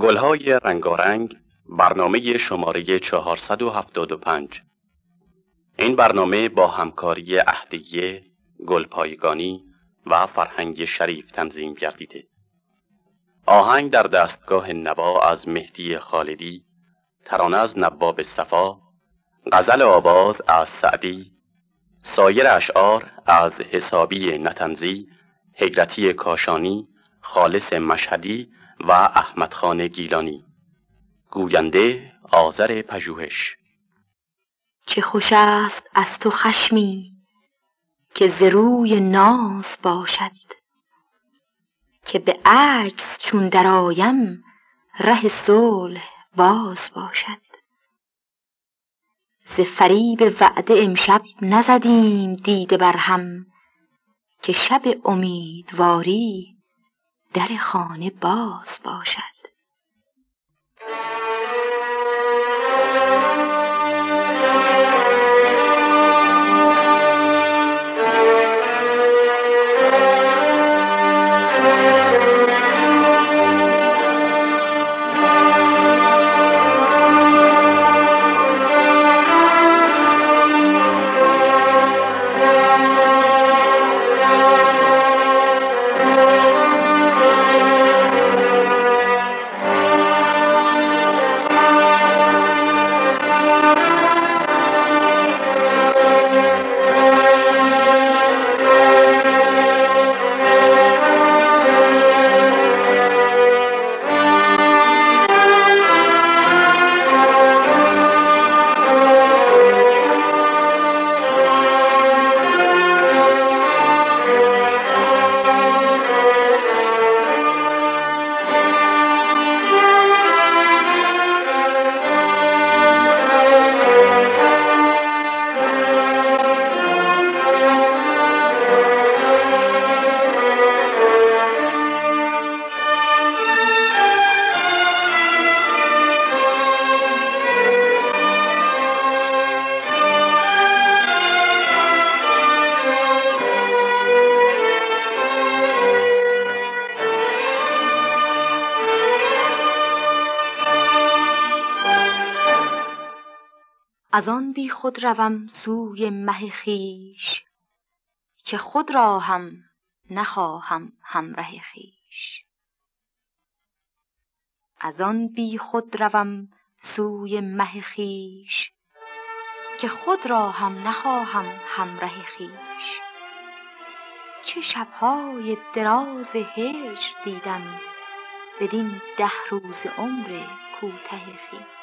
گلهای رنگارنگ برنامه شماره 475 این برنامه با همکاری اهدیه، گلپایگانی و فرهنگ شریف تنظیم گردیده. آهنگ در دستگاه نوا از مهدی خالدی ترانه از نواب صفا غزل آواز از سعدی سایر اشعار از حسابی نتنزی هجرتی کاشانی خالص مشهدی و احمد خان گیلانی. گوینده آذر پژوهش. چه خوش است از تو خشمی که زروی ناز باشد که به عجز چون درآیم ره صلح باز باشد. ز فریب وعده امشب نزدیم دیده بر هم که شب امیدواری در خانه باز باشد. از آن بی خود روم سوی مه خویش که خود را هم نخواهم همره خویش. از آن بی خود روم سوی مه خویش که خود را هم نخواهم همره خویش. چه شبهای دراز هجر دیدم بدین ده روز عمر کوته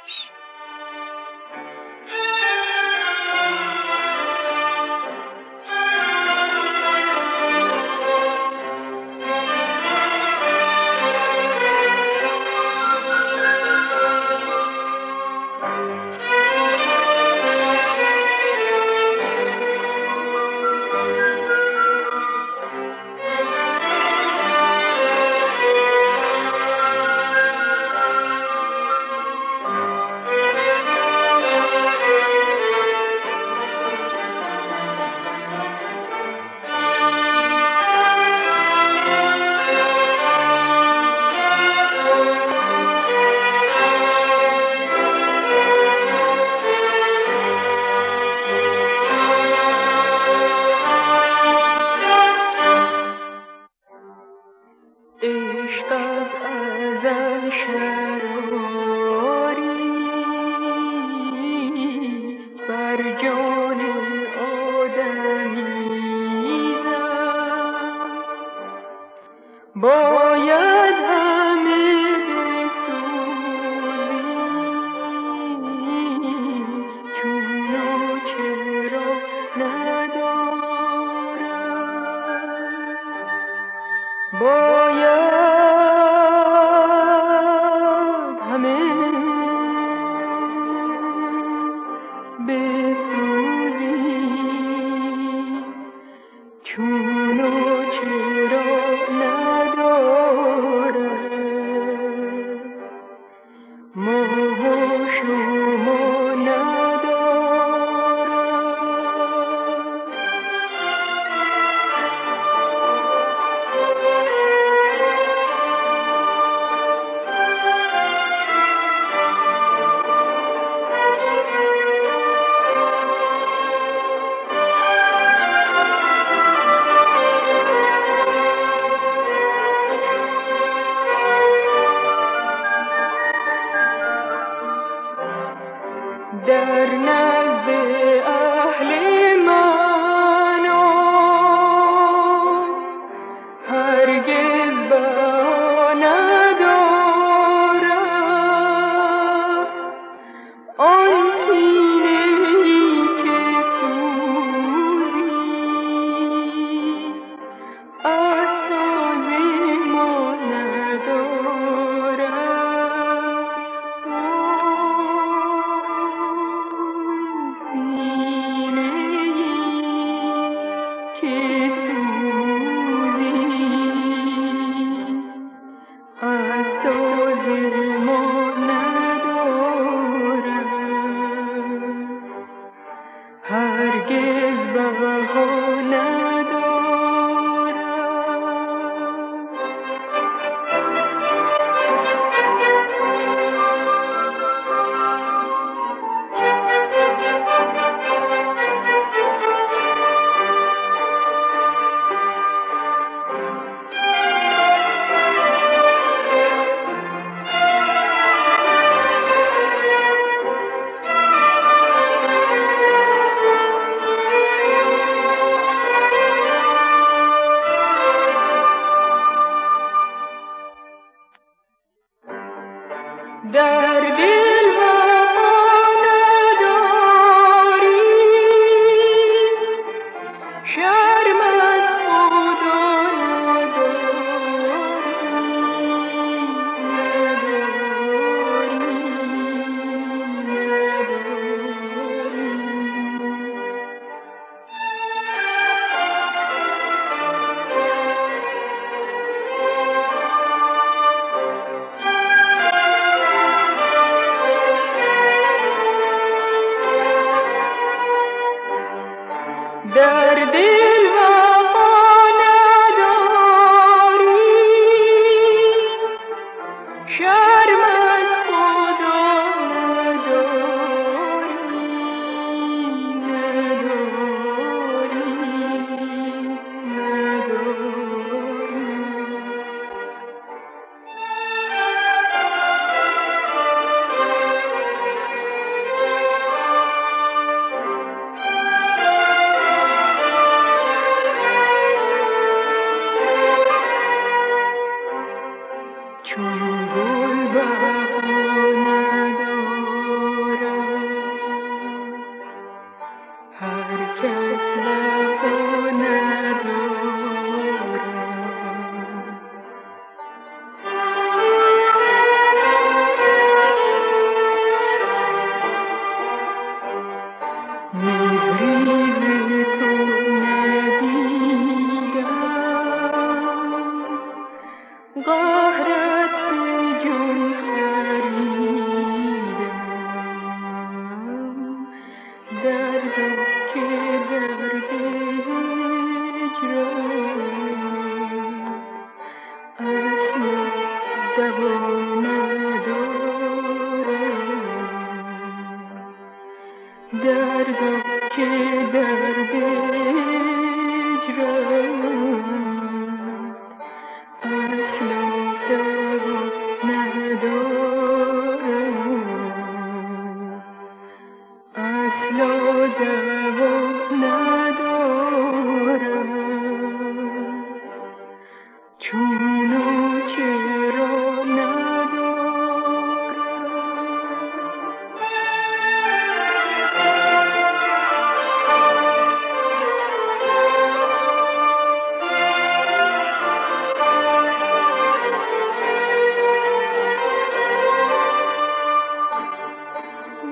Sabrina.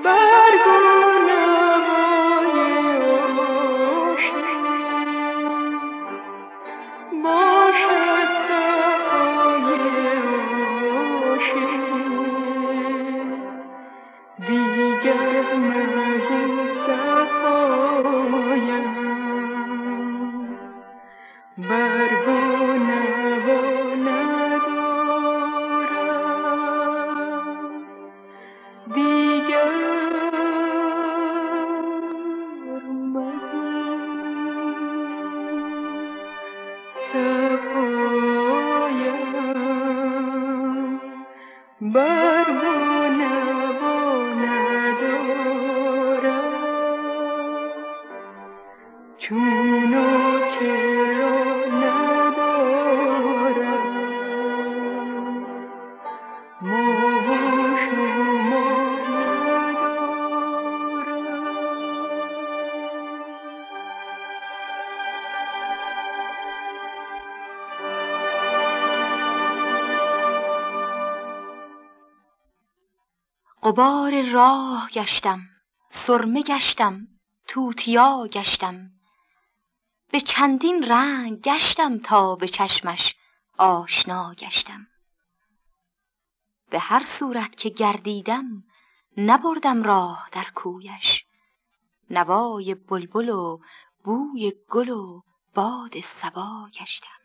برگو غبار راه گشتم سرمه گشتم توتیا گشتم. به چندین رنگ گشتم تا به چشمش آشنا گشتم. به هر صورت که گردیدم نبردم راه در کویش. نوای بلبل و بوی گل و باد صبا گشتم.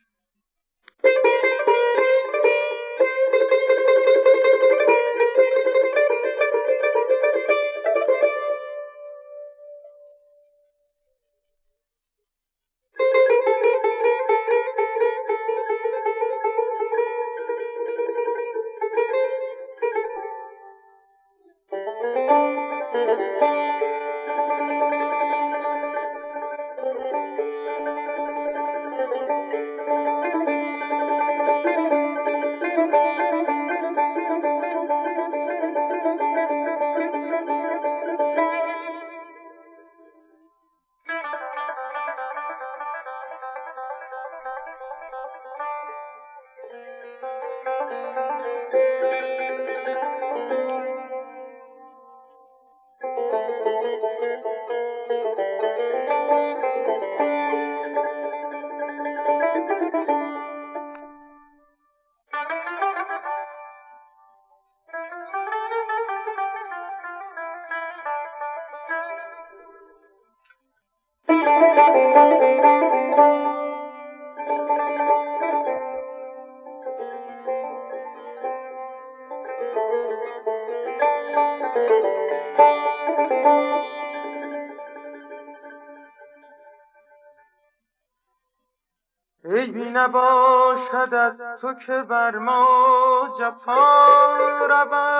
نباشد از تو که بر ما جفا رود.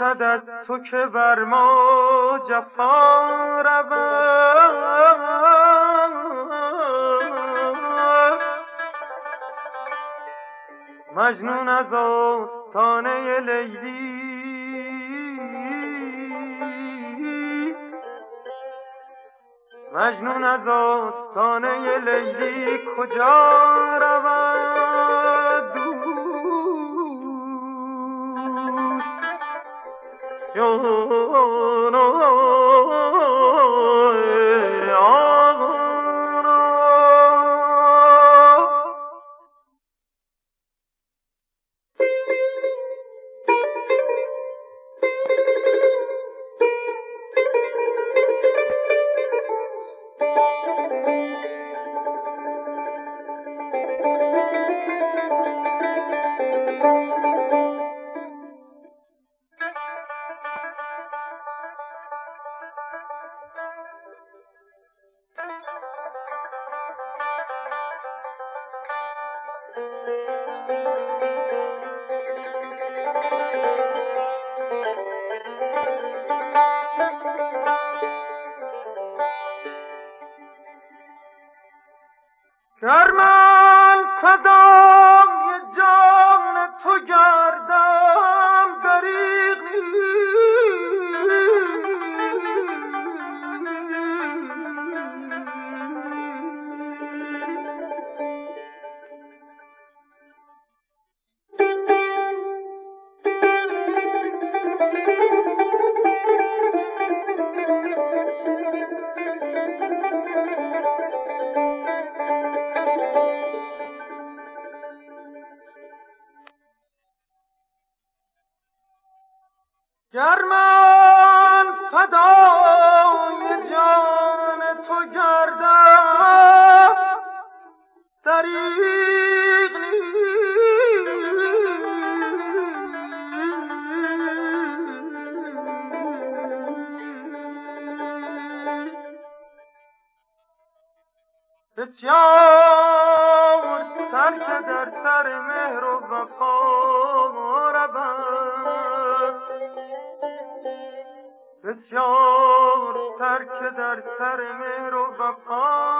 نباشد از تو که بر ما جفا رود. مجنون از آستانه لیلی. مجنون از آستانه لیلی. کجا رود Oh. گر من دریغ بسیار سر که در سر مهر و وفا رود. بسیار تر که در سر مهر و وفا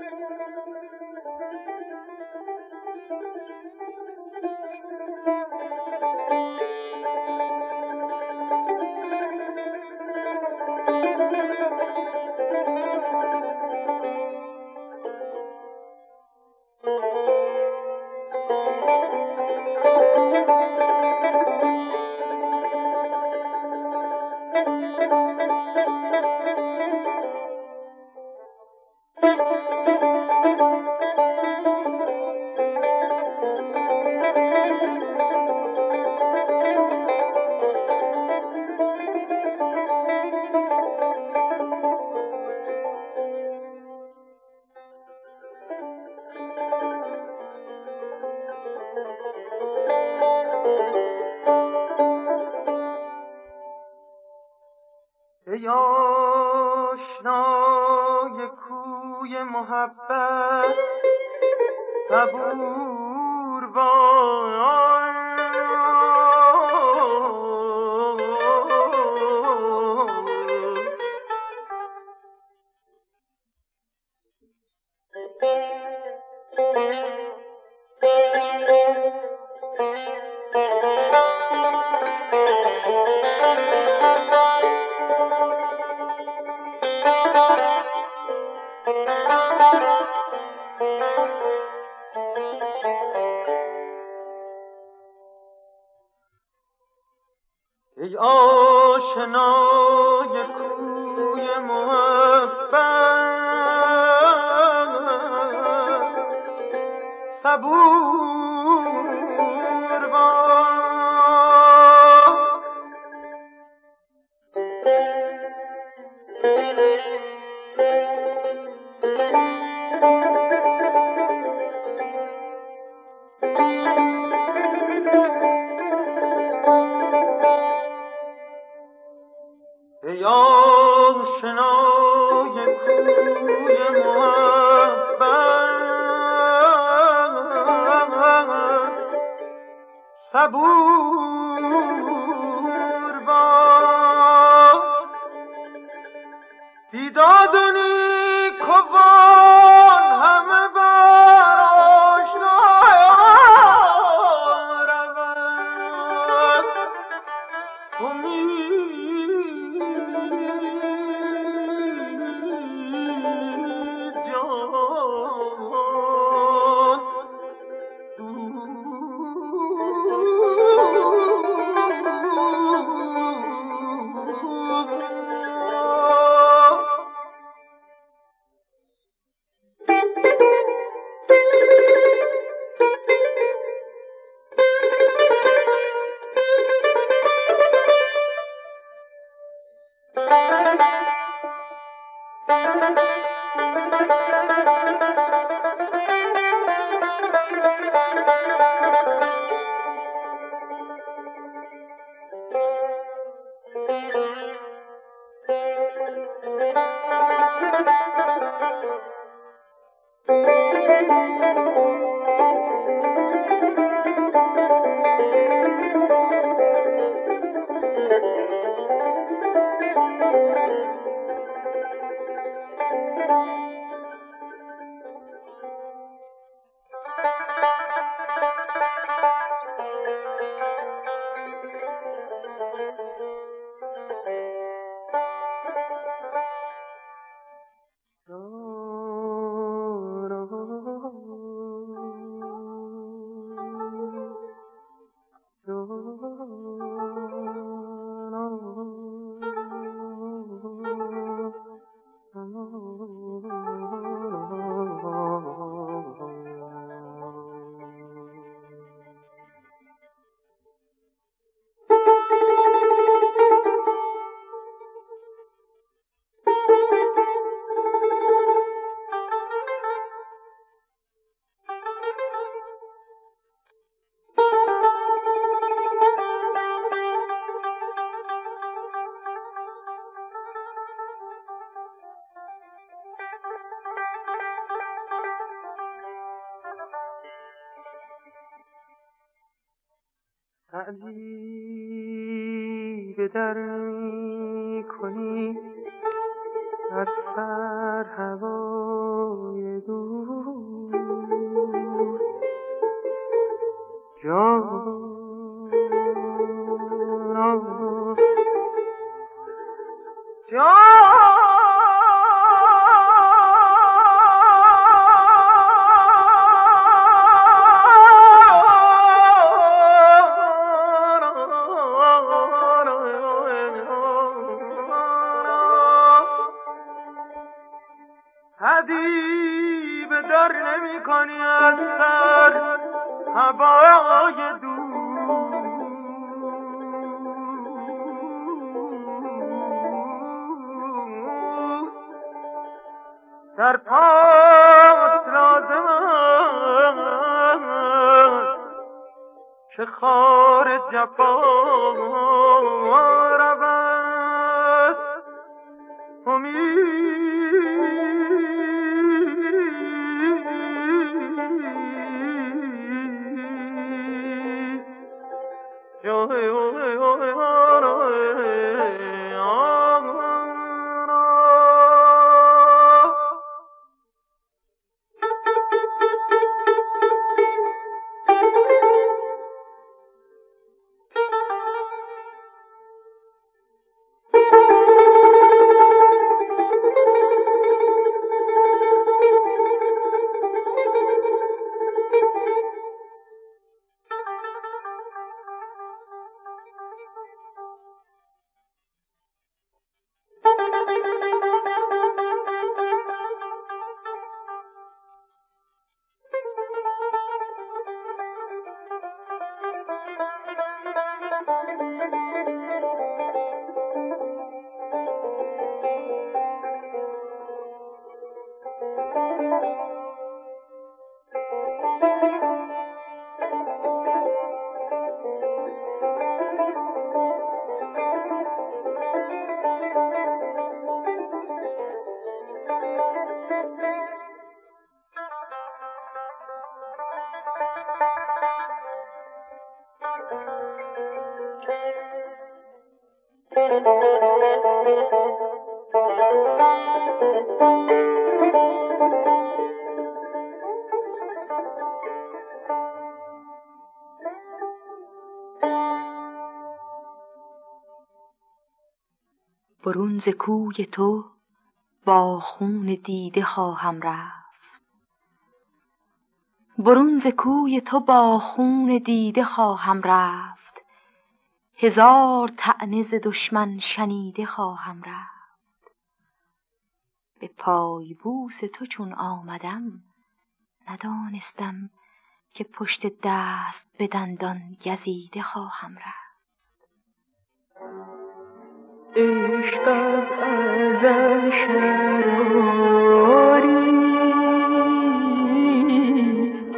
رود امید ای آشنای کوی محبت صبور ای آشنای کوی محبت صبور Ooh. جان Thank you. ز کوی تو با خون دیده خواهم رفت. برون ز کوی تو با خون دیده خواهم رفت. هزار طعنه ز دشمن شنیده خواهم رفت. به پای بوس تو چون آمدم ندانستم که پشت دست به دندان گزیده خواهم رفت. عشقت ازل شراری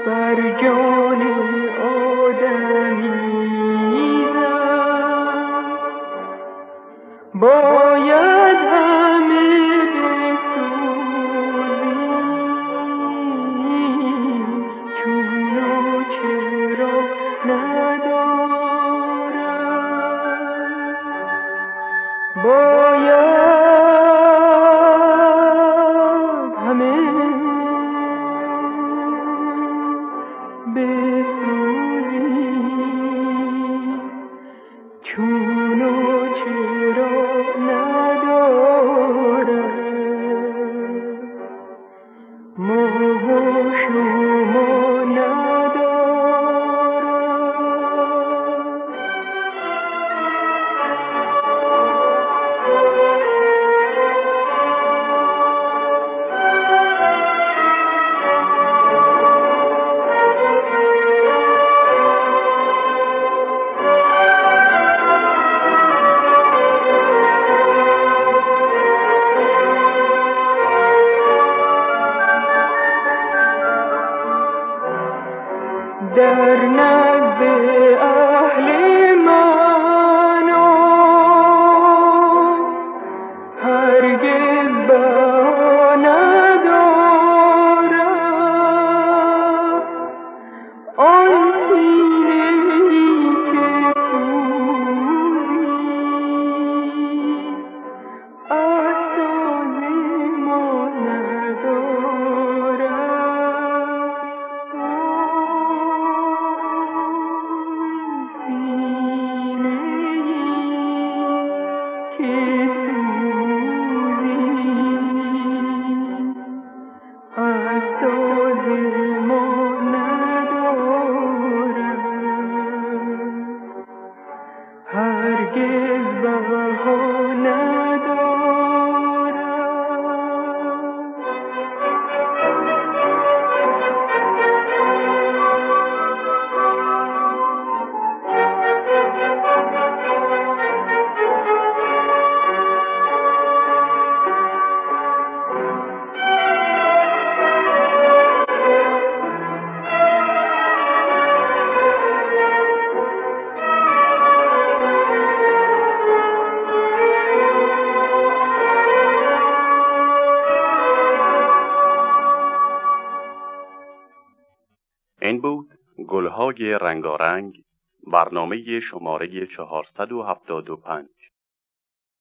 بر جان آدمی باید رنگارنگ برنامه شماره 475